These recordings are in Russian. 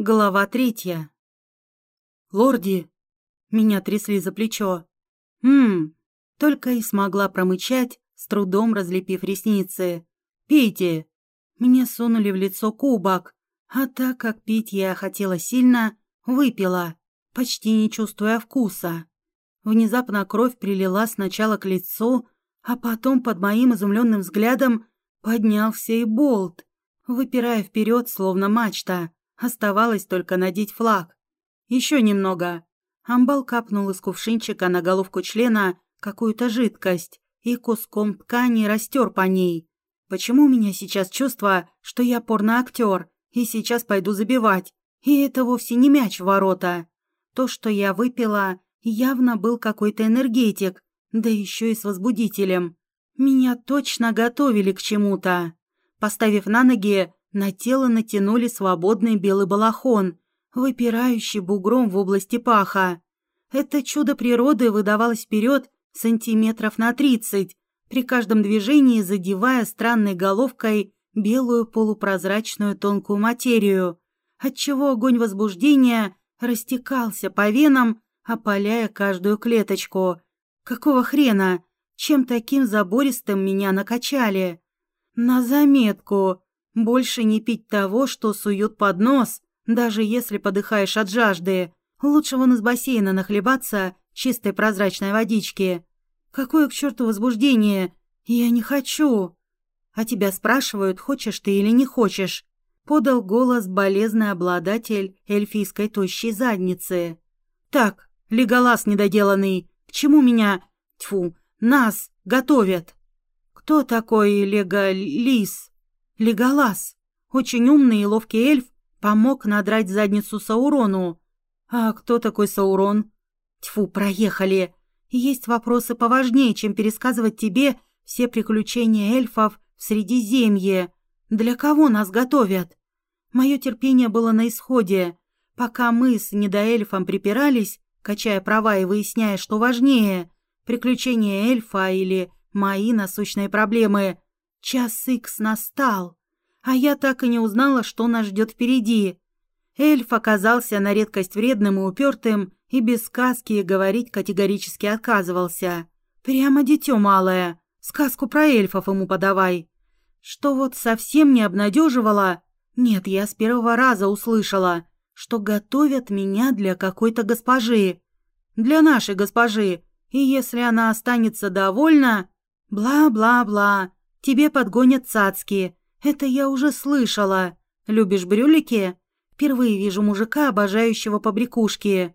Глава третья. «Лорди!» Меня трясли за плечо. «Ммм!» Только и смогла промычать, с трудом разлепив ресницы. «Пейте!» Мне сунули в лицо кубок, а так как пить я хотела сильно, выпила, почти не чувствуя вкуса. Внезапно кровь прилила сначала к лицу, а потом под моим изумленным взглядом поднялся и болт, выпирая вперед, словно мачта. Оставалось только надеть флаг. Еще немного. Амбал капнул из кувшинчика на головку члена какую-то жидкость и куском ткани растер по ней. Почему у меня сейчас чувство, что я порноактер и сейчас пойду забивать? И это вовсе не мяч в ворота. То, что я выпила, явно был какой-то энергетик, да еще и с возбудителем. Меня точно готовили к чему-то. Поставив на ноги, на тело натянули свободный белый балахон, выпирающий бугром в области паха. Это чудо природы выдавалось вперед сантиметров на тридцать, при каждом движении задевая странной головкой белую полупрозрачную тонкую материю, отчего огонь возбуждения растекался по венам, опаляя каждую клеточку. Какого хрена? Чем таким забористым меня накачали? На заметку. Больше не пить того, что суют под нос, даже если подыхаешь от жажды. Лучше вон из бассейна нахлебаться чистой прозрачной водички. Какое к черту возбуждение? Я не хочу. А тебя спрашивают, хочешь ты или не хочешь. Подал голос болезный обладатель эльфийской тощей задницы. Так, леголаз недоделанный, к чему меня, тьфу, нас готовят? Кто такой Лего-лис? Леголас, очень умный и ловкий эльф, помог надрать задницу Саурону. А кто такой Саурон? Тьфу, проехали. Есть вопросы поважнее, чем пересказывать тебе все приключения эльфов в Средиземье. Для кого нас готовят? Мое терпение было на исходе. Пока мы с недоэльфом припирались, качая права и выясняя, что важнее, приключения эльфа или мои насущные проблемы, Час икс настал, а я так и не узнала, что нас ждет впереди. Эльф оказался на редкость вредным и упертым, и без сказки говорить категорически отказывался. Прямо дитё малое, сказку про эльфов ему подавай. Что вот совсем не обнадеживало, нет, я с первого раза услышала, что готовят меня для какой-то госпожи. Для нашей госпожи, и если она останется довольна... Бла-бла-бла. Тебе подгонят цацки. Это я уже слышала. Любишь брюлики? Впервые вижу мужика, обожающего побрякушки.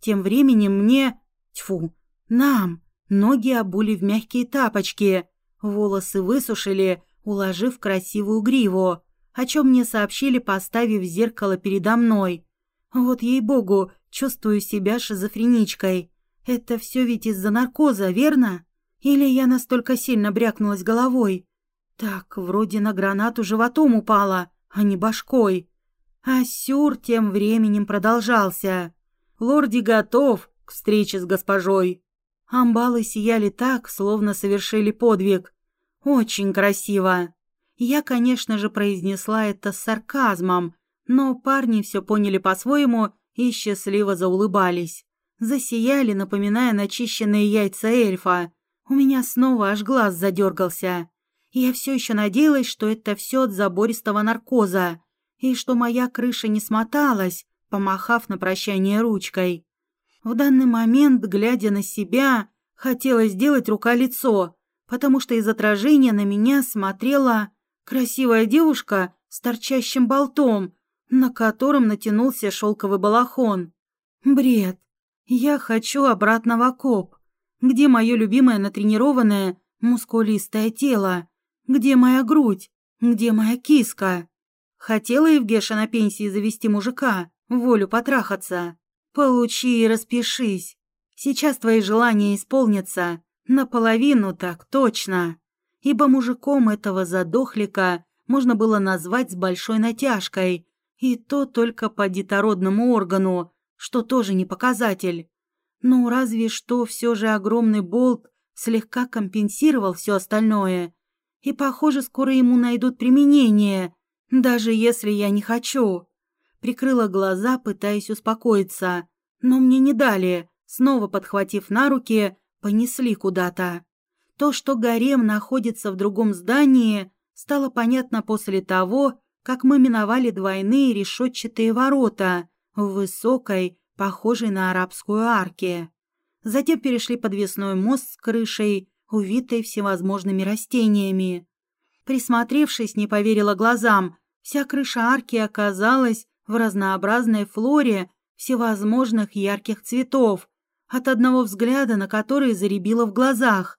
Тем временем мне... Тьфу, нам ноги обули в мягкие тапочки. Волосы высушили, уложив красивую гриву, о чем мне сообщили, поставив зеркало передо мной. Вот ей-богу, чувствую себя шизофреничкой. Это все ведь из-за наркоза, верно? Или я настолько сильно брякнулась головой? Так, вроде на гранату животом упала, а не башкой. А сюр тем временем продолжался. Лорди готов к встрече с госпожой. Амбалы сияли так, словно совершили подвиг. Очень красиво. Я, конечно же, произнесла это с сарказмом, но парни все поняли по-своему и счастливо заулыбались. Засияли, напоминая начищенные яйца эльфа. У меня снова аж глаз задергался. Я все еще надеялась, что это все от забористого наркоза, и что моя крыша не смоталась, помахав на прощание ручкой. В данный момент, глядя на себя, хотела сделать рука-лицо, потому что из отражения на меня смотрела красивая девушка с торчащим болтом, на котором натянулся шелковый балахон. Бред. Я хочу обратно в окоп. Где мое любимое натренированное, мускулистое тело? Где моя грудь? Где моя киска? Хотела Евгеша на пенсии завести мужика, волю потрахаться. Получи и распишись. Сейчас твои желания исполнятся. Наполовину так точно. Ибо мужиком этого задохлика можно было назвать с большой натяжкой, и то только по детородному органу, что тоже не показатель. Ну, разве что все же огромный болт слегка компенсировал все остальное. И, похоже, скоро ему найдут применение, даже если я не хочу. прикрыла глаза, пытаясь успокоиться. Но мне не дали, снова подхватив на руки, понесли куда-то. То, что гарем находится в другом здании, стало понятно после того, как мы миновали двойные решетчатые ворота в высокой, похожей на арабскую арке. Затем перешли подвесной мост с крышей, увитой всевозможными растениями. Присмотревшись, не поверила глазам. Вся крыша арки оказалась в разнообразной флоре всевозможных ярких цветов, от одного взгляда на который заребило в глазах.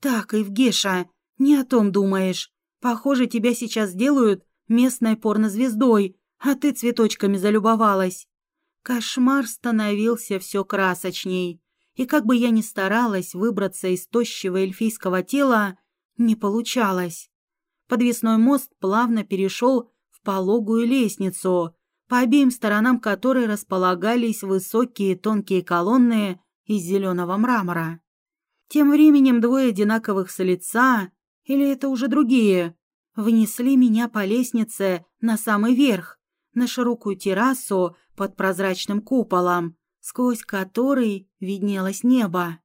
«Так, Евгеша, не о том думаешь. Похоже, тебя сейчас сделают местной порнозвездой, а ты цветочками залюбовалась». Кошмар становился все красочней, и как бы я ни старалась выбраться из тощего эльфийского тела, не получалось. Подвесной мост плавно перешел в пологую лестницу, по обеим сторонам которой располагались высокие тонкие колонны из зеленого мрамора. Тем временем двое одинаковых с лица, или это уже другие, внесли меня по лестнице на самый верх, на широкую террасу под прозрачным куполом, сквозь который виднелось небо.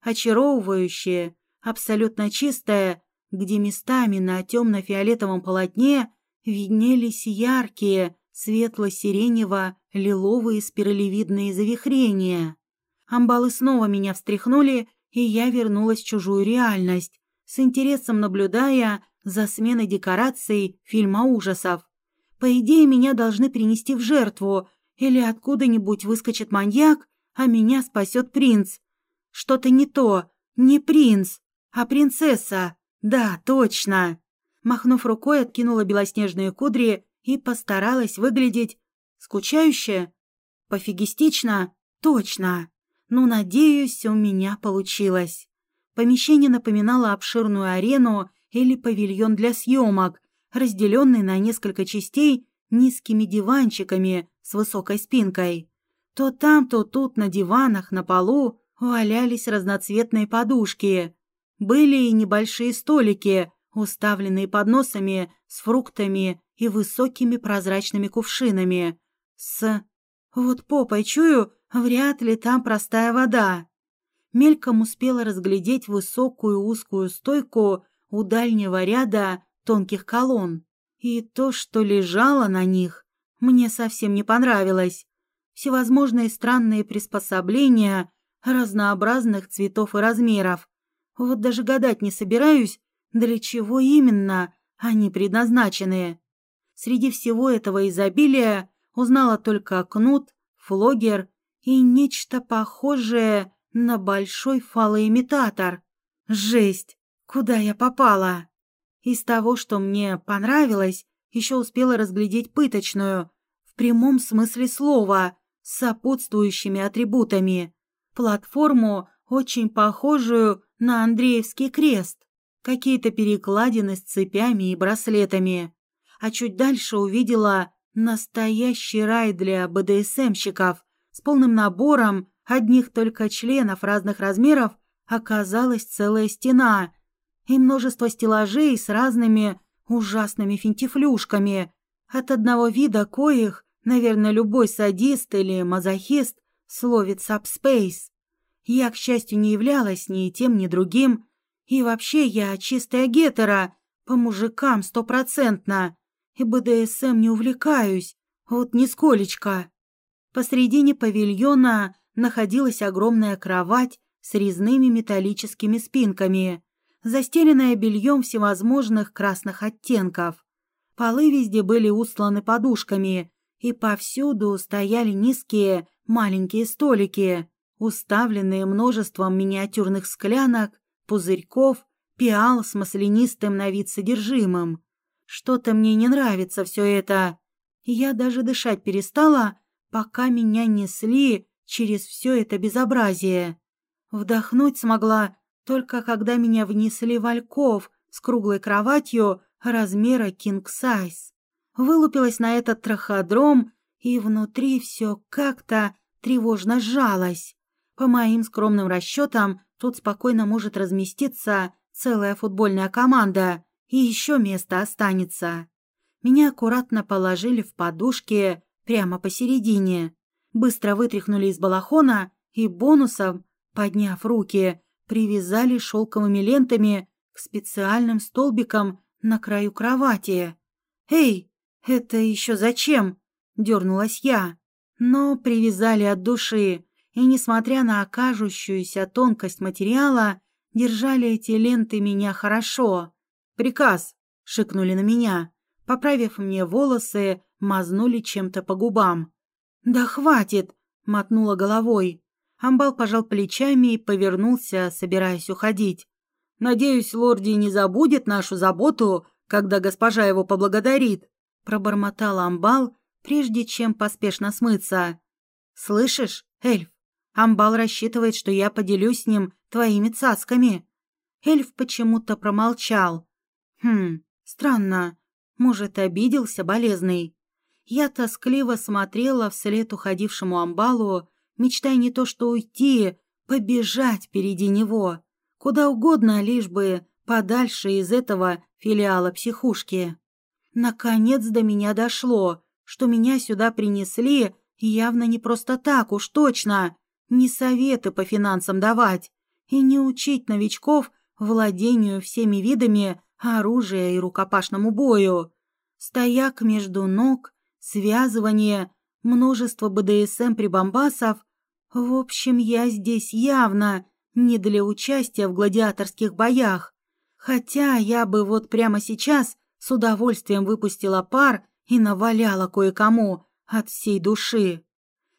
Очаровывающее, абсолютно чистое, где местами на темно-фиолетовом полотне виднелись яркие, светло-сиренево-лиловые спиралевидные завихрения. Амбалы снова меня встряхнули, и я вернулась в чужую реальность, с интересом наблюдая за сменой декораций фильма ужасов. По идее, меня должны принести в жертву, или откуда-нибудь выскочит маньяк, а меня спасет принц. Что-то не то, не принц, а принцесса. Да, точно. Махнув рукой, откинула белоснежные кудри и постаралась выглядеть скучающе, пофигистично, точно. Ну, надеюсь, у меня получилось. Помещение напоминало обширную арену или павильон для съемок, разделенный на несколько частей низкими диванчиками с высокой спинкой. То там, то тут на диванах, на полу валялись разноцветные подушки. Были и небольшие столики, уставленные подносами с фруктами и высокими прозрачными кувшинами. С... Вот попой чую, вряд ли там простая вода. Мельком успела разглядеть высокую узкую стойку у дальнего ряда тонких колонн. И то, что лежало на них, мне совсем не понравилось. Всевозможные странные приспособления разнообразных цветов и размеров. Вот даже гадать не собираюсь, для чего именно они предназначены. Среди всего этого изобилия узнала только кнут, флогер и нечто похожее на большой фалоимитатор. Жесть! Куда я попала? Из того, что мне понравилось, еще успела разглядеть пыточную, в прямом смысле слова, с сопутствующими атрибутами. Платформу, очень похожую на Андреевский крест. Какие-то перекладины с цепями и браслетами. А чуть дальше увидела настоящий рай для БДСМщиков с полным набором одних только членов разных размеров оказалась целая стена и множество стеллажей с разными ужасными финтифлюшками, от одного вида коих, наверное, любой садист или мазохист словит сабспейс. Я, к счастью, не являлась ни тем, ни другим, и вообще я чистая гетера, по мужикам стопроцентно, и БДСМ не увлекаюсь, вот нисколечко. Посредине павильона находилась огромная кровать с резными металлическими спинками застеленная бельем всевозможных красных оттенков. Полы везде были устланы подушками, и повсюду стояли низкие маленькие столики, уставленные множеством миниатюрных склянок, пузырьков, пиал с маслянистым на вид содержимым. Что-то мне не нравится все это. Я даже дышать перестала, пока меня несли через все это безобразие. Вдохнуть смогла только когда меня внесли в альков с круглой кроватью размера кинг-сайз. Вылупилась на этот траходром, и внутри все как-то тревожно сжалось. По моим скромным расчетам, тут спокойно может разместиться целая футбольная команда, и еще место останется. Меня аккуратно положили в подушки, прямо посередине. Быстро вытряхнули из балахона и бонусом, подняв руки, привязали шелковыми лентами к специальным столбикам на краю кровати. «Эй, это еще зачем?» — дернулась я. Но привязали от души, и, несмотря на окажущуюся тонкость материала, держали эти ленты меня хорошо. «Приказ!» — шикнули на меня. Поправив мне волосы, мазнули чем-то по губам. «Да хватит!» — мотнула головой. Амбал пожал плечами и повернулся, собираясь уходить. «Надеюсь, лорди не забудет нашу заботу, когда госпожа его поблагодарит», — пробормотал Амбал, прежде чем поспешно смыться. «Слышишь, эльф, Амбал рассчитывает, что я поделюсь с ним твоими цацками». Эльф почему-то промолчал. «Хм, странно. Может, обиделся болезный?» Я тоскливо смотрела вслед уходившему Амбалу, мечтая не то что уйти, побежать впереди него, куда угодно, лишь бы подальше из этого филиала психушки. Наконец до меня дошло, что меня сюда принесли явно не просто так, уж точно, не советы по финансам давать и не учить новичков владению всеми видами оружия и рукопашному бою. Стояк между ног, связывание, множество БДСМ-прибамбасов в общем, я здесь явно не для участия в гладиаторских боях. Хотя я бы вот прямо сейчас с удовольствием выпустила пар и наваляла кое-кому от всей души.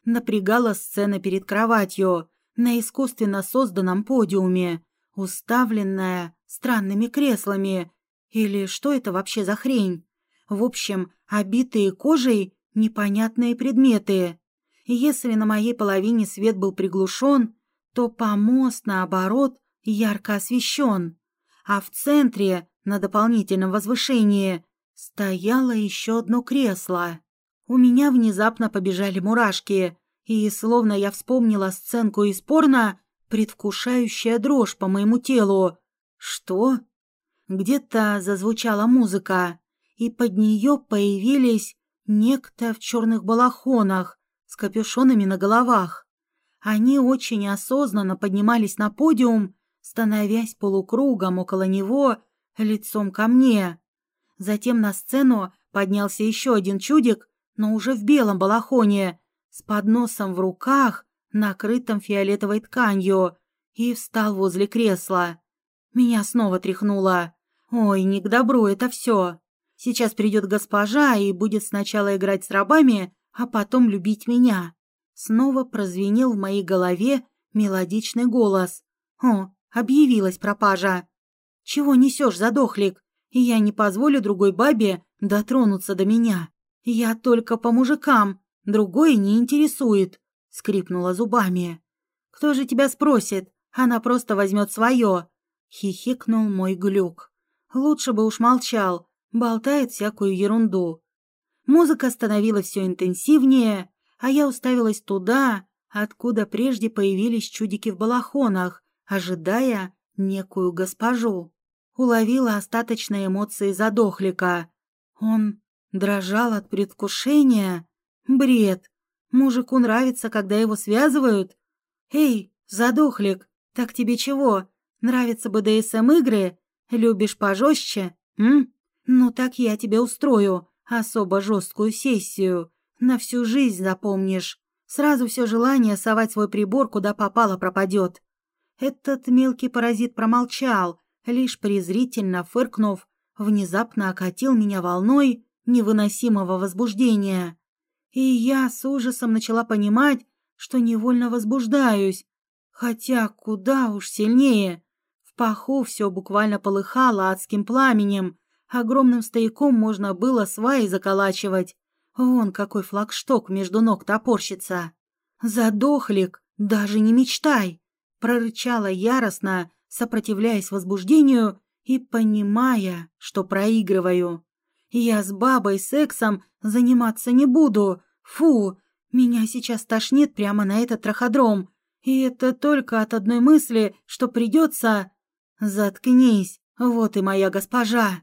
Напрягала сцена перед кроватью на искусственно созданном подиуме, уставленная странными креслами. Или что это вообще за хрень? В общем, обитые кожей непонятные предметы. Если на моей половине свет был приглушен, то помост, наоборот, ярко освещен. А в центре, на дополнительном возвышении, стояло еще одно кресло. У меня внезапно побежали мурашки, и, словно я вспомнила сценку из порно, предвкушающая дрожь по моему телу. Что? Где-то зазвучала музыка, и под нее появились некто в черных балахонах, с капюшонами на головах. Они очень осознанно поднимались на подиум, становясь полукругом около него, лицом ко мне. Затем на сцену поднялся еще один чудик, но уже в белом балахоне, с подносом в руках, накрытым фиолетовой тканью, и встал возле кресла. Меня снова тряхнуло. Ой, не к добру это все. Сейчас придет госпожа и будет сначала играть с рабами, а потом любить меня. Снова прозвенел в моей голове мелодичный голос. О, объявилась пропажа. Чего несешь, задохлик? Я не позволю другой бабе дотронуться до меня. Я только по мужикам, другой не интересует, скрипнула зубами. Кто же тебя спросит? Она просто возьмет свое. Хихикнул мой глюк. Лучше бы уж молчал, болтает всякую ерунду. Музыка становилась все интенсивнее, а я уставилась туда, откуда прежде появились чудики в балахонах, ожидая некую госпожу. Уловила остаточные эмоции задохлика. Он дрожал от предвкушения. Бред. Мужику нравится, когда его связывают. Эй, задохлик, так тебе чего? Нравятся БДСМ-игры? Любишь пожестче? М? Ну так я тебе устрою особо жесткую сессию. На всю жизнь запомнишь. Сразу все желание совать свой прибор куда попало пропадет. Этот мелкий паразит промолчал, лишь презрительно фыркнув, внезапно окатил меня волной невыносимого возбуждения. И я с ужасом начала понимать, что невольно возбуждаюсь, хотя куда уж сильнее. В паху все буквально полыхало адским пламенем, Огромным стояком можно было сваи заколачивать. Вон какой флагшток между ног топорщится. «Задохлик, даже не мечтай!» Прорычала яростно, сопротивляясь возбуждению и понимая, что проигрываю. «Я с бабой сексом заниматься не буду. Фу, меня сейчас тошнит прямо на этот траходром. И это только от одной мысли, что придется... Заткнись, вот и моя госпожа!»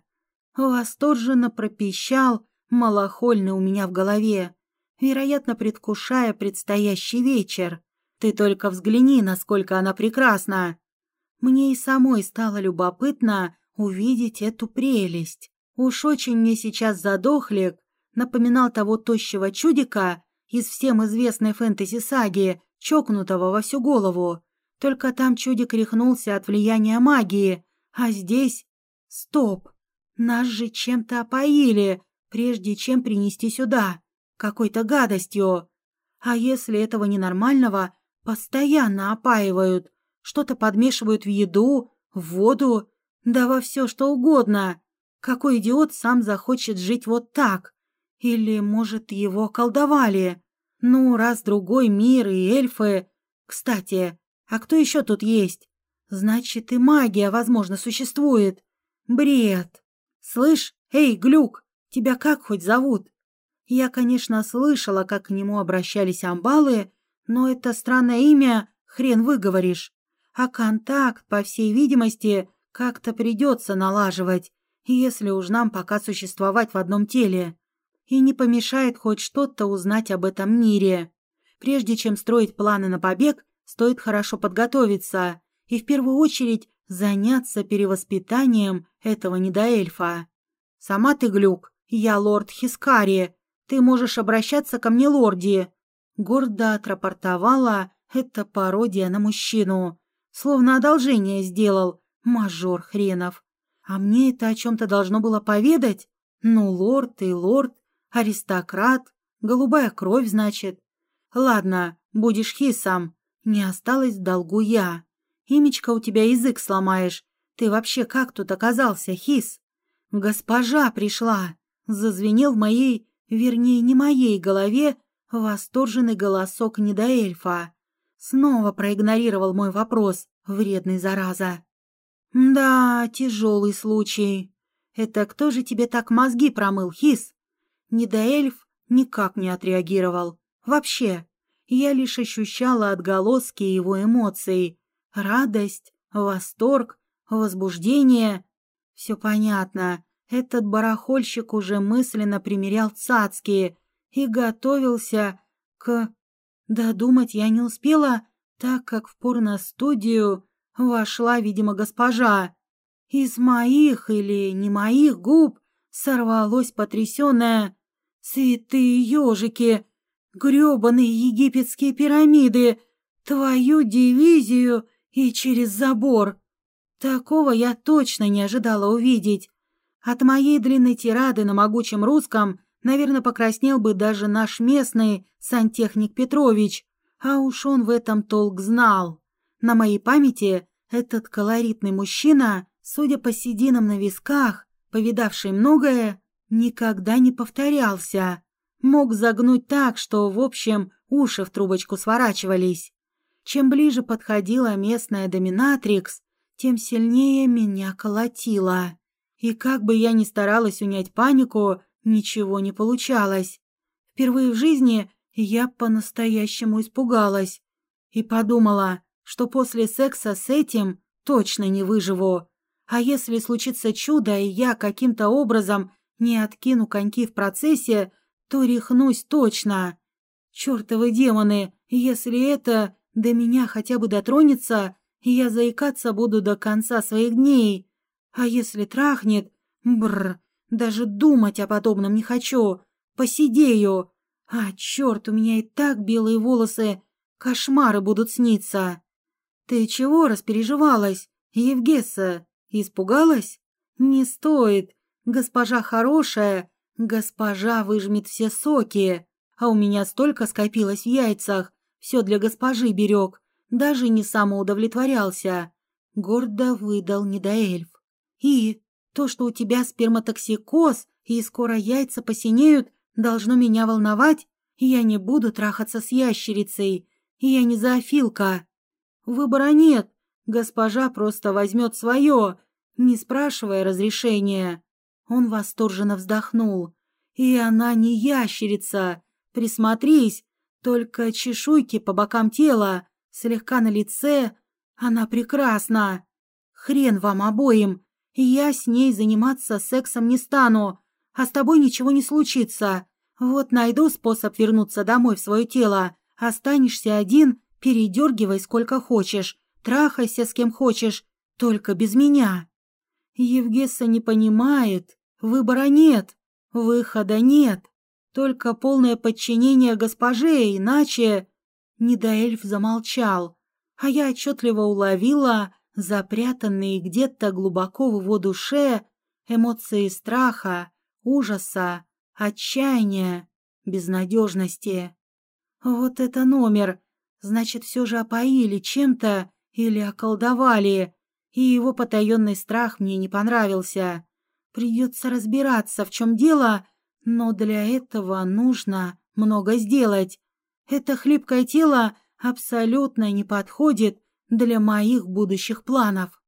Восторженно пропищал малохольный у меня в голове. вероятно, предвкушая предстоящий вечер. Ты только взгляни, насколько она прекрасна. Мне и самой стало любопытно увидеть эту прелесть. Уж очень мне сейчас задохлик напоминал того тощего чудика из всем известной фэнтези-саги, чокнутого во всю голову. Только там чудик рехнулся от влияния магии, а здесь... Стоп! Нас же чем-то опоили, прежде чем принести сюда. Какой-то гадостью. А если этого ненормального постоянно опаивают, что-то подмешивают в еду, в воду, да во все что угодно. Какой идиот сам захочет жить вот так? Или, может, его колдовали? Ну, раз другой мир и эльфы... Кстати, а кто еще тут есть? Значит, и магия, возможно, существует. Бред. Слышь, эй, Глюк, тебя как хоть зовут? Я, конечно, слышала, как к нему обращались амбалы, но это странное имя хрен выговоришь. А контакт, по всей видимости, как-то придется налаживать, если уж нам пока существовать в одном теле. И не помешает хоть что-то узнать об этом мире. Прежде чем строить планы на побег, стоит хорошо подготовиться и в первую очередь заняться перевоспитанием этого недоэльфа. Сама ты, Глюк, я лорд Хискари, ты можешь обращаться ко мне, лорди. Гордо отрапортовала эта пародия на мужчину. Словно одолжение сделал, мажор хренов. А мне это о чем-то должно было поведать? Ну, лорд и лорд, аристократ, голубая кровь, значит. Ладно, будешь хисом. Не осталось в долгу я. Имечко у тебя язык сломаешь. Ты вообще как тут оказался, хис? Госпожа пришла. Зазвенел в моей, вернее, не моей голове, восторженный голосок недоэльфа. Снова проигнорировал мой вопрос, вредный зараза. «Да, тяжелый случай. Это кто же тебе так мозги промыл, Хис?» Недоэльф никак не отреагировал. Вообще, я лишь ощущала отголоски его эмоций. Радость, восторг, возбуждение. Все понятно. Этот барахольщик уже мысленно примерял цацкие и готовился к... Додумать я не успела, так как в порно-студию вошла, видимо, госпожа. Из моих или не моих губ сорвалось потрясенное «Святые ежики! грёбаные египетские пирамиды! Твою дивизию и через забор!» Такого я точно не ожидала увидеть. От моей длинной тирады на могучем русском, наверное, покраснел бы даже наш местный сантехник Петрович, а уж он в этом толк знал. На моей памяти этот колоритный мужчина, судя по сединам на висках, повидавший многое, никогда не повторялся. Мог загнуть так, что, в общем, уши в трубочку сворачивались. Чем ближе подходила местная доминатрикс, тем сильнее меня колотило. И как бы я ни старалась унять панику, ничего не получалось. Впервые в жизни я по-настоящему испугалась и подумала, что после секса с этим точно не выживу. А если случится чудо, и я каким-то образом не откину коньки в процессе, то рехнусь точно. Чёртовы демоны, если это до меня хотя бы дотронется, я заикаться буду до конца своих дней. А если трахнет, бррр, даже думать о подобном не хочу. Посидею. А, черт, у меня и так белые волосы. Кошмары будут сниться. Ты чего распереживалась, Евгесса? Испугалась? Не стоит. Госпожа хорошая. Госпожа выжмет все соки. А у меня столько скопилось в яйцах. Все для госпожи берег. Даже не самоудовлетворялся. Гордо выдал недоэльф. И то, что у тебя сперматоксикоз и скоро яйца посинеют, должно меня волновать. Я не буду трахаться с ящерицей. Я не зоофилка. Выбора нет. Госпожа просто возьмет свое, не спрашивая разрешения. Он восторженно вздохнул. И она не ящерица. Присмотрись, только чешуйки по бокам тела, слегка на лице. Она прекрасна. Хрен вам обоим. Я с ней заниматься сексом не стану, а с тобой ничего не случится. Вот найду способ вернуться домой в свое тело. Останешься один, передергивай сколько хочешь, трахайся с кем хочешь, только без меня. Евгеса не понимает, выбора нет, выхода нет, только полное подчинение госпоже, иначе... Недоэльф замолчал, а я отчетливо уловила запрятанные где-то глубоко в его душе эмоции страха, ужаса, отчаяния, безнадежности. Вот это номер! Значит, все же опоили чем-то или околдовали, и его потаенный страх мне не понравился. Придется разбираться, в чем дело, но для этого нужно много сделать. Это хлипкое тело абсолютно не подходит для моих будущих планов.